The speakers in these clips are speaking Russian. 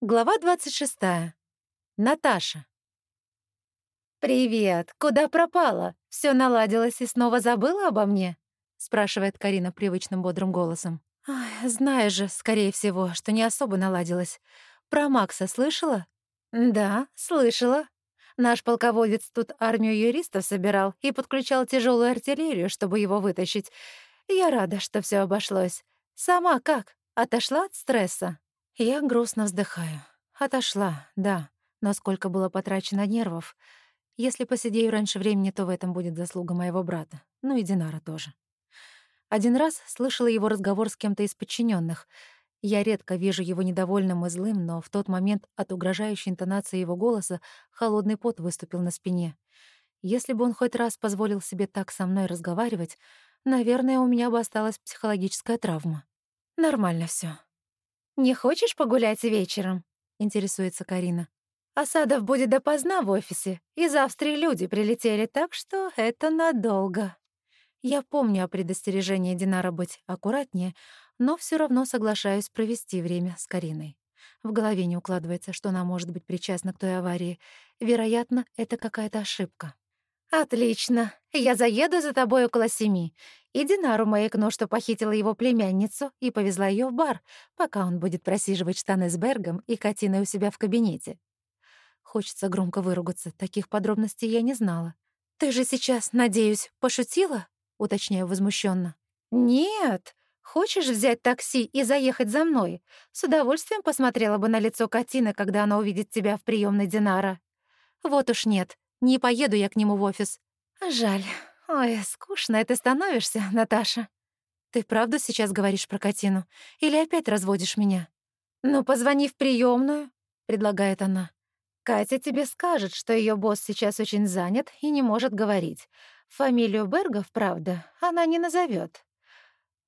Глава 26. Наташа. «Привет! Куда пропала? Все наладилось и снова забыла обо мне?» — спрашивает Карина привычным бодрым голосом. «Знаешь же, скорее всего, что не особо наладилось. Про Макса слышала?» «Да, слышала. Наш полководец тут армию юристов собирал и подключал тяжелую артиллерию, чтобы его вытащить. Я рада, что все обошлось. Сама как? Отошла от стресса?» Я грустно вздыхаю. Отошла, да, но сколько было потрачено нервов. Если посидею раньше времени, то в этом будет заслуга моего брата. Ну и Динара тоже. Один раз слышала его разговор с кем-то из подчиненных. Я редко вижу его недовольным и злым, но в тот момент от угрожающей интонации его голоса холодный пот выступил на спине. Если бы он хоть раз позволил себе так со мной разговаривать, наверное, у меня бы осталась психологическая травма. Нормально все. «Не хочешь погулять вечером?» — интересуется Карина. «Осадов будет допоздна в офисе. Из Австрии люди прилетели, так что это надолго». Я помню о предостережении Динара быть аккуратнее, но все равно соглашаюсь провести время с Кариной. В голове не укладывается, что она может быть причастна к той аварии. Вероятно, это какая-то ошибка. «Отлично. Я заеду за тобой около семи. И Динару маякну, что похитила его племянницу и повезла ее в бар, пока он будет просиживать штаны с Бергом и Катиной у себя в кабинете». Хочется громко выругаться, таких подробностей я не знала. «Ты же сейчас, надеюсь, пошутила?» — уточняю возмущенно. «Нет. Хочешь взять такси и заехать за мной? С удовольствием посмотрела бы на лицо Катины, когда она увидит тебя в приемной Динара». «Вот уж нет. Не поеду я к нему в офис. Жаль. Ой, скучно это становишься, Наташа. Ты правда сейчас говоришь про Катину? Или опять разводишь меня? Ну, позвони в приемную, предлагает она. Катя тебе скажет, что ее босс сейчас очень занят и не может говорить. Фамилию Бергов, правда, она не назовет.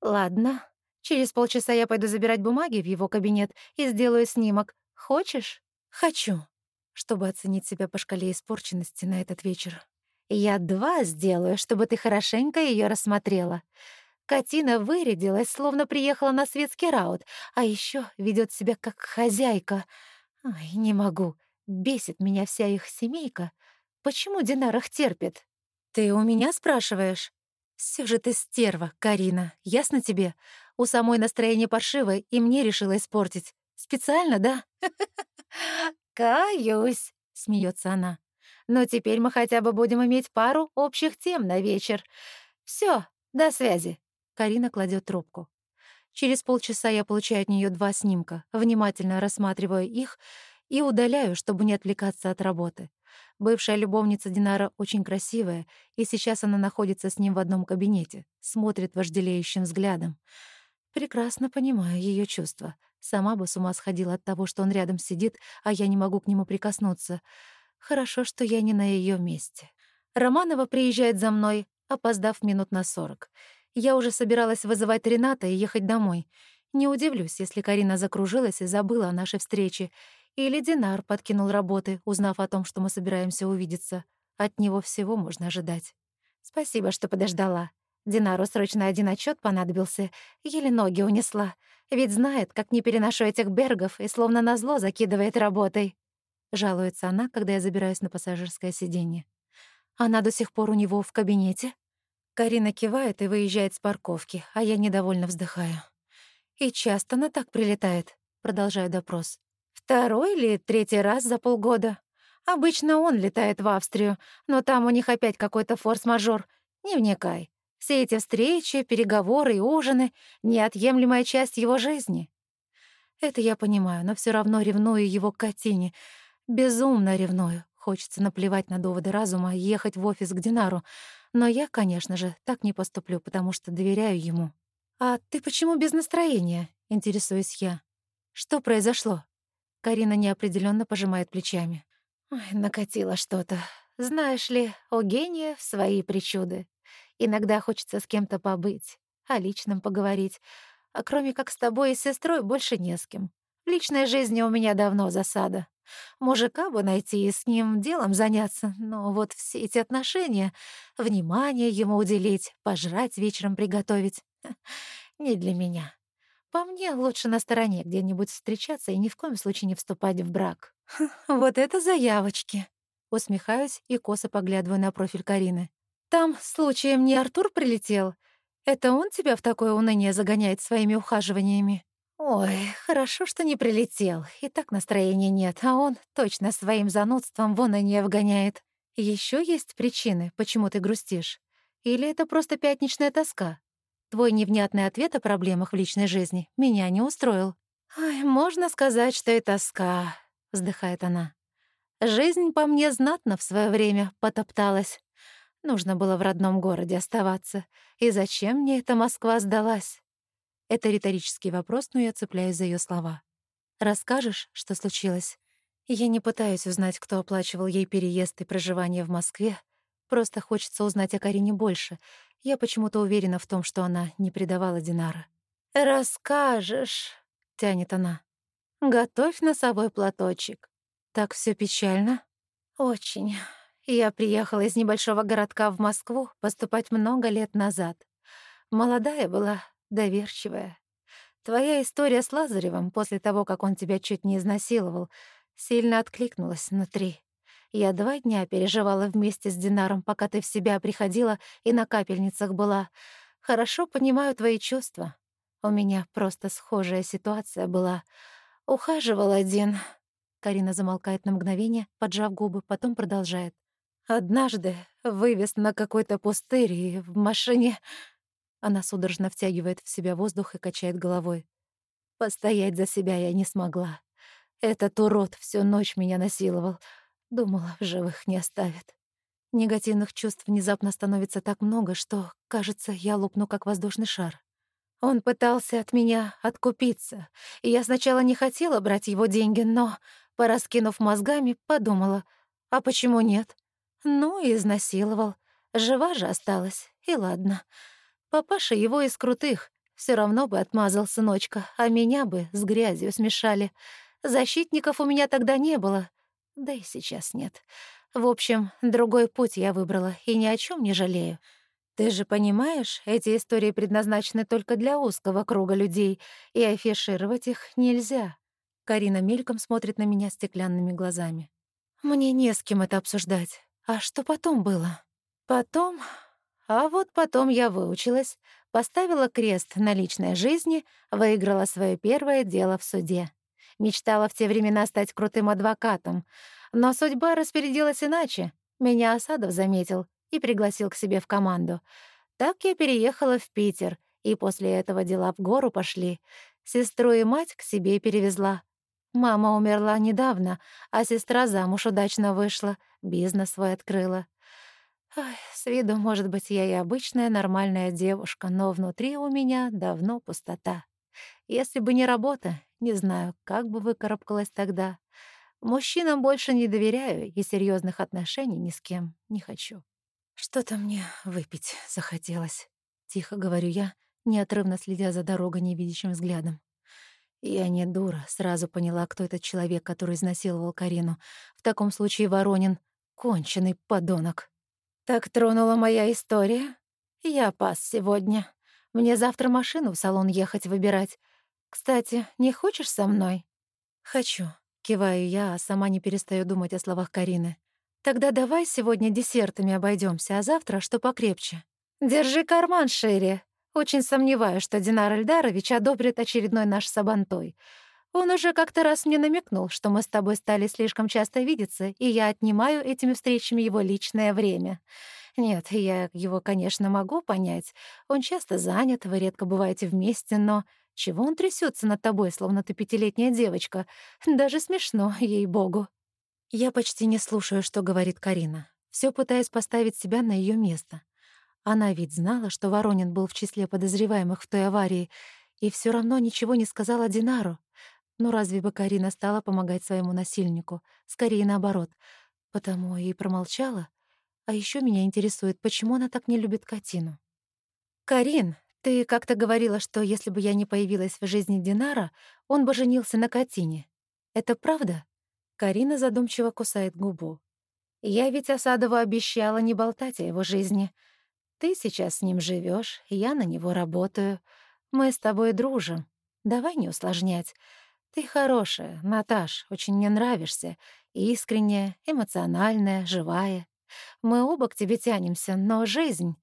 Ладно, через полчаса я пойду забирать бумаги в его кабинет и сделаю снимок. Хочешь? Хочу чтобы оценить себя по шкале испорченности на этот вечер. «Я два сделаю, чтобы ты хорошенько ее рассмотрела». Катина вырядилась, словно приехала на светский раут, а еще ведет себя как хозяйка. Ай, не могу. Бесит меня вся их семейка. Почему Динар их терпит? Ты у меня спрашиваешь? Все же ты стерва, Карина, ясно тебе? У самой настроение паршивое, и мне решила испортить. Специально, да? «Каюсь», — смеется она. «Но теперь мы хотя бы будем иметь пару общих тем на вечер. Все, до связи». Карина кладет трубку. Через полчаса я получаю от нее два снимка, внимательно рассматриваю их и удаляю, чтобы не отвлекаться от работы. Бывшая любовница Динара очень красивая, и сейчас она находится с ним в одном кабинете, смотрит вожделеющим взглядом. Прекрасно понимаю ее чувства. Сама бы с ума сходила от того, что он рядом сидит, а я не могу к нему прикоснуться. Хорошо, что я не на ее месте. Романова приезжает за мной, опоздав минут на сорок. Я уже собиралась вызывать Рената и ехать домой. Не удивлюсь, если Карина закружилась и забыла о нашей встрече. Или Динар подкинул работы, узнав о том, что мы собираемся увидеться. От него всего можно ожидать. Спасибо, что подождала. Динару срочно один отчет понадобился, еле ноги унесла. Ведь знает, как не переношу этих бергов и словно назло закидывает работой. Жалуется она, когда я забираюсь на пассажирское сиденье. Она до сих пор у него в кабинете. Карина кивает и выезжает с парковки, а я недовольно вздыхаю. И часто она так прилетает, продолжаю допрос. Второй или третий раз за полгода. Обычно он летает в Австрию, но там у них опять какой-то форс-мажор. Не вникай. Все эти встречи, переговоры и ужины — неотъемлемая часть его жизни. Это я понимаю, но все равно ревную его к Катине. Безумно ревную. Хочется наплевать на доводы разума и ехать в офис к Динару. Но я, конечно же, так не поступлю, потому что доверяю ему. «А ты почему без настроения?» — интересуюсь я. «Что произошло?» Карина неопределенно пожимает плечами. «Ой, накатило что-то. Знаешь ли, у гения свои причуды. Иногда хочется с кем-то побыть, о личном поговорить. А кроме как с тобой и сестрой больше не с кем. В личной жизни у меня давно засада. Мужика бы найти и с ним делом заняться, но вот все эти отношения, внимание ему уделить, пожрать вечером приготовить — не для меня. По мне, лучше на стороне где-нибудь встречаться и ни в коем случае не вступать в брак. Вот это заявочки. Усмехаюсь и косо поглядываю на профиль Карины. Там случаем не Артур прилетел? Это он тебя в такое уныние загоняет своими ухаживаниями? Ой, хорошо, что не прилетел. И так настроения нет, а он точно своим занудством в уныние вгоняет. Еще есть причины, почему ты грустишь? Или это просто пятничная тоска? Твой невнятный ответ о проблемах в личной жизни меня не устроил. «Ой, можно сказать, что и тоска», — вздыхает она. «Жизнь по мне знатно в свое время потопталась. Нужно было в родном городе оставаться. И зачем мне эта Москва сдалась?» Это риторический вопрос, но я цепляюсь за ее слова. «Расскажешь, что случилось?» Я не пытаюсь узнать, кто оплачивал ей переезд и проживание в Москве. Просто хочется узнать о Карине больше. Я почему-то уверена в том, что она не предавала Динара. «Расскажешь», — тянет она. «Готовь носовой платочек». «Так все печально?» «Очень. Я приехала из небольшого городка в Москву поступать много лет назад. Молодая была, доверчивая. Твоя история с Лазаревым после того, как он тебя чуть не изнасиловал, сильно откликнулась внутри. Я два дня переживала вместе с Динаром, пока ты в себя приходила и на капельницах была. Хорошо понимаю твои чувства. У меня просто схожая ситуация была. Ухаживал один. Карина замолкает на мгновение, поджав губы, потом продолжает. Однажды вывез на какой-то пустырь и в машине... Она судорожно втягивает в себя воздух и качает головой. Постоять за себя я не смогла. Этот урод всю ночь меня насиловал. Думала, в живых не оставит. Негативных чувств внезапно становится так много, что, кажется, я лопну, как воздушный шар. Он пытался от меня откупиться, и я сначала не хотела брать его деньги, но, пораскинув мозгами, подумала, а почему нет? Ну, изнасиловал. Жива же осталась, и ладно. Папаша его из крутых, все равно бы отмазал сыночка, а меня бы с грязью смешали. Защитников у меня тогда не было, да и сейчас нет. В общем, другой путь я выбрала и ни о чем не жалею. Ты же понимаешь, эти истории предназначены только для узкого круга людей, и афишировать их нельзя. Карина мельком смотрит на меня стеклянными глазами. Мне не с кем это обсуждать. А что потом было? Потом... А вот потом я выучилась, поставила крест на личной жизни, выиграла свое первое дело в суде. Мечтала в те времена стать крутым адвокатом. Но судьба распорядилась иначе. Меня Осадов заметил и пригласил к себе в команду. Так я переехала в Питер, и после этого дела в гору пошли. Сестру и мать к себе перевезла. Мама умерла недавно, а сестра замуж удачно вышла, бизнес свой открыла. Ой, с виду, может быть, я и обычная нормальная девушка, но внутри у меня давно пустота. Если бы не работа, не знаю, как бы выкарабкалась тогда. Мужчинам больше не доверяю и серьезных отношений ни с кем не хочу. Что-то мне выпить захотелось. Тихо говорю я, неотрывно следя за дорогой невидящим взглядом. Я не дура, сразу поняла, кто этот человек, который изнасиловал Карину. В таком случае Воронин — конченый подонок. Так тронула моя история. Я пас сегодня. Мне завтра машину в салон ехать выбирать. Кстати, не хочешь со мной? Хочу. Киваю я, а сама не перестаю думать о словах Карины. Тогда давай сегодня десертами обойдемся, а завтра что покрепче. Держи карман шире. Очень сомневаюсь, что Динар Эльдарович одобрит очередной наш сабантой. Он уже как-то раз мне намекнул, что мы с тобой стали слишком часто видеться, и я отнимаю этими встречами его личное время. Нет, я его, конечно, могу понять. Он часто занят, вы редко бываете вместе, но чего он трясется над тобой, словно ты пятилетняя девочка? Даже смешно, ей-богу. Я почти не слушаю, что говорит Карина. Все пытаюсь поставить себя на ее место. Она ведь знала, что Воронин был в числе подозреваемых в той аварии, и все равно ничего не сказала Динару. Но разве бы Карина стала помогать своему насильнику? Скорее наоборот. Потому и промолчала. А еще меня интересует, почему она так не любит Катину. «Карин, ты как-то говорила, что если бы я не появилась в жизни Динара, он бы женился на Катине. Это правда? Карина задумчиво кусает губу. Я ведь Осадову обещала не болтать о его жизни. Ты сейчас с ним живешь, я на него работаю. Мы с тобой дружим. Давай не усложнять. Ты хорошая, Наташ, очень мне нравишься. Искренняя, эмоциональная, живая. Мы оба к тебе тянемся, но жизнь...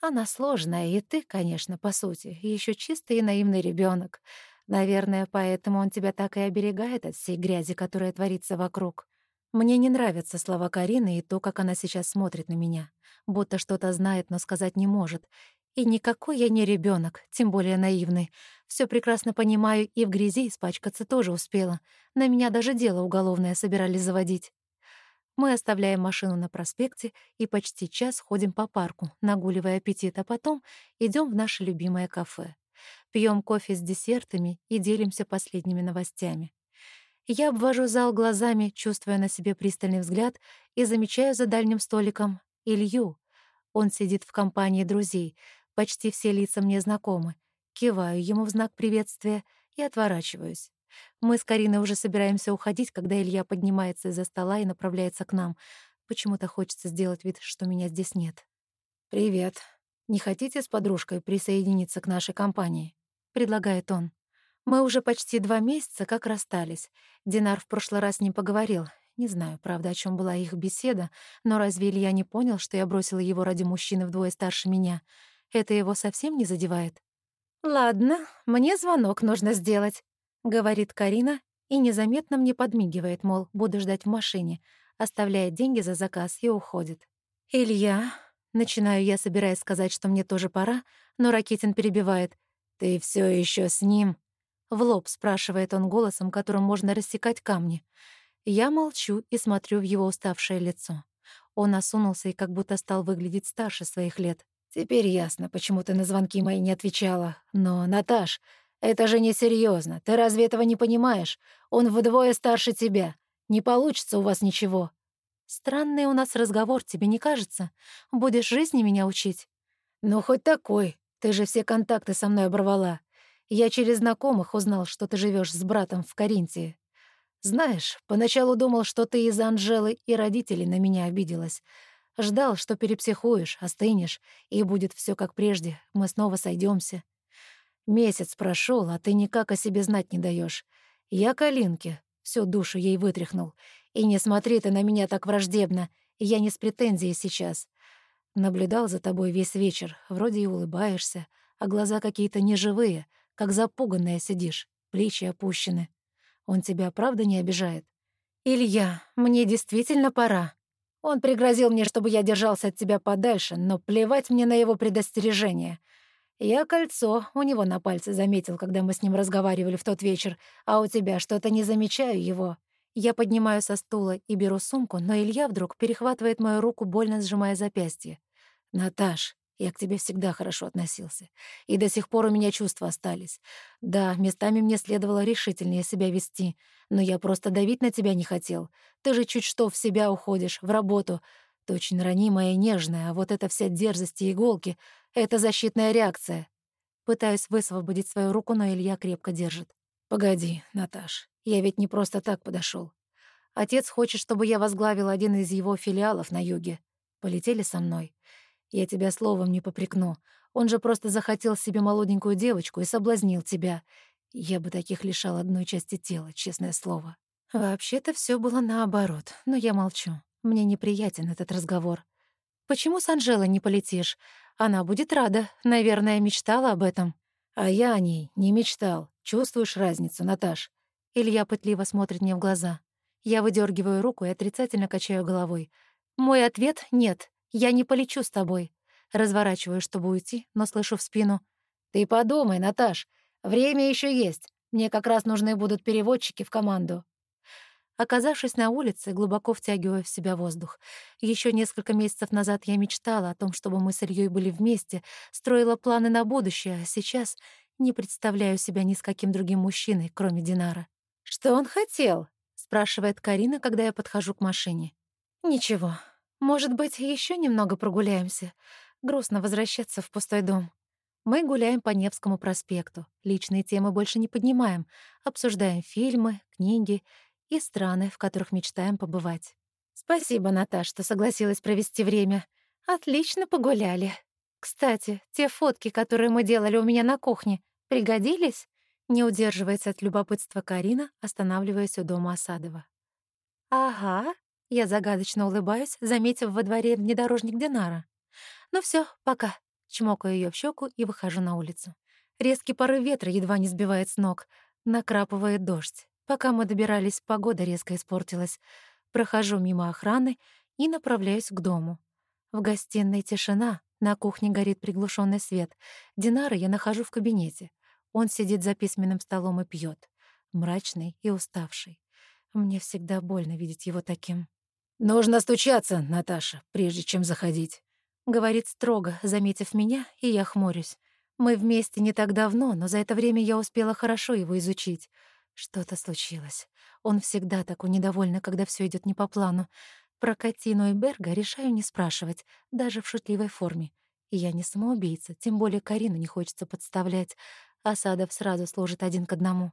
Она сложная, и ты, конечно, по сути, еще чистый и наивный ребенок. Наверное, поэтому он тебя так и оберегает от всей грязи, которая творится вокруг. Мне не нравятся слова Карины и то, как она сейчас смотрит на меня. Будто что-то знает, но сказать не может. И никакой я не ребенок, тем более наивный. Все прекрасно понимаю и в грязи испачкаться тоже успела. На меня даже дело уголовное собирались заводить. Мы оставляем машину на проспекте и почти час ходим по парку, нагуливая аппетит, а потом идем в наше любимое кафе. Пьем кофе с десертами и делимся последними новостями. Я обвожу зал глазами, чувствуя на себе пристальный взгляд, и замечаю за дальним столиком Илью. Он сидит в компании друзей. Почти все лица мне знакомы. Киваю ему в знак приветствия и отворачиваюсь. Мы с Кариной уже собираемся уходить, когда Илья поднимается из-за стола и направляется к нам. Почему-то хочется сделать вид, что меня здесь нет. «Привет. Не хотите с подружкой присоединиться к нашей компании?» — предлагает он. Мы уже почти два месяца как расстались. Динар в прошлый раз не поговорил. Не знаю, правда, о чем была их беседа, но разве Илья не понял, что я бросила его ради мужчины вдвое старше меня? Это его совсем не задевает? «Ладно, мне звонок нужно сделать», — говорит Карина и незаметно мне подмигивает, мол, буду ждать в машине, оставляет деньги за заказ и уходит. «Илья...» Начинаю я, собираясь сказать, что мне тоже пора, но Ракитин перебивает. «Ты все еще с ним?» В лоб спрашивает он голосом, которым можно рассекать камни. Я молчу и смотрю в его уставшее лицо. Он осунулся и как будто стал выглядеть старше своих лет. «Теперь ясно, почему ты на звонки мои не отвечала. Но, Наташ, это же несерьезно. Ты разве этого не понимаешь? Он вдвое старше тебя. Не получится у вас ничего». «Странный у нас разговор, тебе не кажется? Будешь жизни меня учить?» «Ну, хоть такой. Ты же все контакты со мной оборвала. Я через знакомых узнал, что ты живешь с братом в Каринтии. Знаешь, поначалу думал, что ты из-за Анжелы и родителей на меня обиделась. Ждал, что перепсихуешь, остынешь, и будет все как прежде, мы снова сойдемся. Месяц прошел, а ты никак о себе знать не даешь. Я Калинке, всю душу ей вытряхнул. И не смотри ты на меня так враждебно, я не с претензией сейчас. Наблюдал за тобой весь вечер, вроде и улыбаешься, а глаза какие-то неживые — как запуганная сидишь, плечи опущены. Он тебя правда не обижает? Илья, мне действительно пора. Он пригрозил мне, чтобы я держался от тебя подальше, но плевать мне на его предостережение. Я кольцо у него на пальце заметил, когда мы с ним разговаривали в тот вечер, а у тебя что-то не замечаю его. Я поднимаю со стула и беру сумку, но Илья вдруг перехватывает мою руку, больно сжимая запястье. «Наташ, я к тебе всегда хорошо относился. И до сих пор у меня чувства остались. Да, местами мне следовало решительнее себя вести, но я просто давить на тебя не хотел. Ты же чуть что в себя уходишь, в работу. Ты очень ранимая и нежная, а вот эта вся дерзость и иголки — это защитная реакция. Пытаюсь высвободить свою руку, но Илья крепко держит. «Погоди, Наташ, я ведь не просто так подошел. Отец хочет, чтобы я возглавил один из его филиалов на юге. Полетели со мной. Я тебя словом не попрекну. Он же просто захотел себе молоденькую девочку и соблазнил тебя. Я бы таких лишал одной части тела, честное слово. Вообще-то все было наоборот, но я молчу. Мне неприятен этот разговор. Почему с Анжелой не полетишь? Она будет рада. Наверное, мечтала об этом. А я о ней не мечтал. Чувствуешь разницу, Наташ? Илья пытливо смотрит мне в глаза. Я выдергиваю руку и отрицательно качаю головой. Мой ответ — нет. Я не полечу с тобой. Разворачиваю, чтобы уйти, но слышу в спину. Ты подумай, Наташ, время еще есть. Мне как раз нужны будут переводчики в команду. Оказавшись на улице, глубоко втягиваю в себя воздух. Еще несколько месяцев назад я мечтала о том, чтобы мы с Ильей были вместе, строила планы на будущее, а сейчас не представляю себя ни с каким другим мужчиной, кроме Динара. «Что он хотел?» — спрашивает Карина, когда я подхожу к машине. «Ничего, может быть, еще немного прогуляемся? Грустно возвращаться в пустой дом. Мы гуляем по Невскому проспекту. Личные темы больше не поднимаем. Обсуждаем фильмы, книги и страны, в которых мечтаем побывать. Спасибо, Наташ, что согласилась провести время. Отлично погуляли. Кстати, те фотки, которые мы делали у меня на кухне, пригодились? Не удерживается от любопытства Карина, останавливаясь у дома Осадова. «Ага», — я загадочно улыбаюсь, заметив во дворе внедорожник Динара. «Ну все, пока». Чмокаю ее в щеку и выхожу на улицу. Резкий порыв ветра едва не сбивает с ног. Накрапывает дождь. Пока мы добирались, погода резко испортилась. Прохожу мимо охраны и направляюсь к дому. В гостиной тишина, на кухне горит приглушенный свет. Динара я нахожу в кабинете. Он сидит за письменным столом и пьет, мрачный и уставший. Мне всегда больно видеть его таким. «Нужно стучаться, Наташа, прежде чем заходить», — говорит строго, заметив меня, и я хмурюсь. Мы вместе не так давно, но за это время я успела хорошо его изучить. Что-то случилось. Он всегда такой недовольный, когда все идет не по плану. Про Катину и Берга решаю не спрашивать, даже в шутливой форме. И я не самоубийца, тем более Карину не хочется подставлять. Асадов сразу служит один к одному.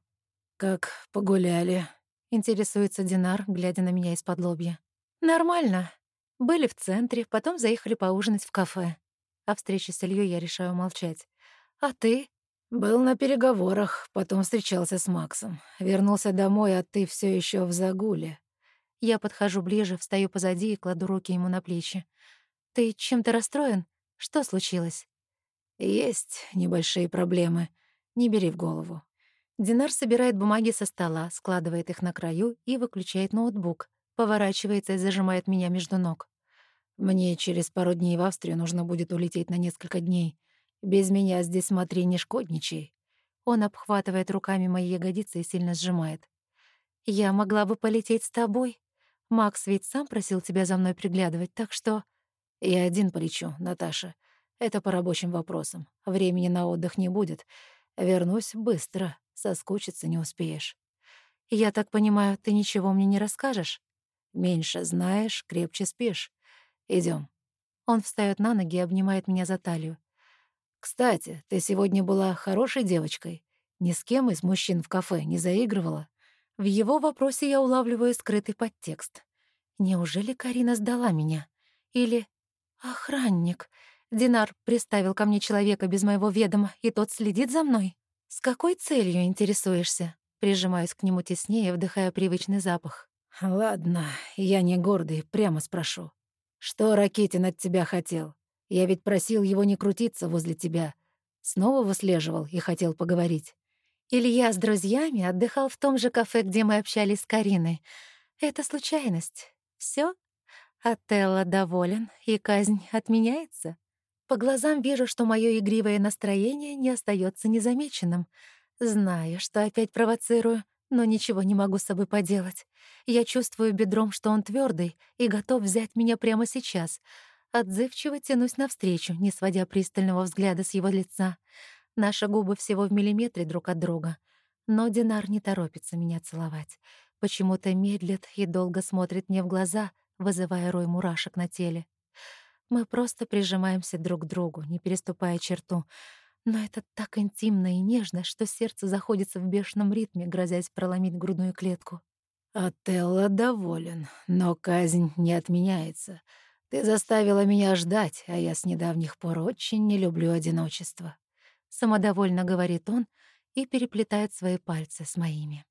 «Как погуляли?» — интересуется Динар, глядя на меня из-под лобья. «Нормально. Были в центре, потом заехали поужинать в кафе. О встрече с Ильей я решаю молчать. А ты?» «Был на переговорах, потом встречался с Максом. Вернулся домой, а ты все еще в загуле». Я подхожу ближе, встаю позади и кладу руки ему на плечи. «Ты чем-то расстроен? Что случилось?» «Есть небольшие проблемы. Не бери в голову». Динар собирает бумаги со стола, складывает их на краю и выключает ноутбук, поворачивается и зажимает меня между ног. «Мне через пару дней в Австрию нужно будет улететь на несколько дней. Без меня здесь смотри, не шкодничай». Он обхватывает руками мои ягодицы и сильно сжимает. «Я могла бы полететь с тобой?» Макс ведь сам просил тебя за мной приглядывать, так что...» «Я один полечу, Наташа. Это по рабочим вопросам. Времени на отдых не будет. Вернусь быстро. Соскучиться не успеешь». «Я так понимаю, ты ничего мне не расскажешь?» «Меньше знаешь, крепче спишь. Идем. Он встает на ноги и обнимает меня за талию. «Кстати, ты сегодня была хорошей девочкой. Ни с кем из мужчин в кафе не заигрывала?» В его вопросе я улавливаю скрытый подтекст. Неужели Карина сдала меня? Или охранник? Динар приставил ко мне человека без моего ведома, и тот следит за мной? С какой целью интересуешься? Прижимаюсь к нему теснее, вдыхая привычный запах. «Ладно, я не гордый, прямо спрошу. Что Ракетин от тебя хотел? Я ведь просил его не крутиться возле тебя. Снова выслеживал и хотел поговорить. Илья с друзьями отдыхал в том же кафе, где мы общались с Кариной. Это случайность. Все? Отелло доволен, и казнь отменяется? По глазам вижу, что мое игривое настроение не остается незамеченным. Знаю, что опять провоцирую, но ничего не могу с собой поделать. Я чувствую бедром, что он твердый и готов взять меня прямо сейчас. Отзывчиво тянусь навстречу, не сводя пристального взгляда с его лица. Наши губы всего в миллиметре друг от друга. Но Динар не торопится меня целовать. Почему-то медлит и долго смотрит мне в глаза, вызывая рой мурашек на теле. Мы просто прижимаемся друг к другу, не переступая черту. Но это так интимно и нежно, что сердце заходится в бешеном ритме, грозясь проломить грудную клетку. «Отелло доволен, но казнь не отменяется. Ты заставила меня ждать, а я с недавних пор очень не люблю одиночество» самодовольно говорит он и переплетает свои пальцы с моими.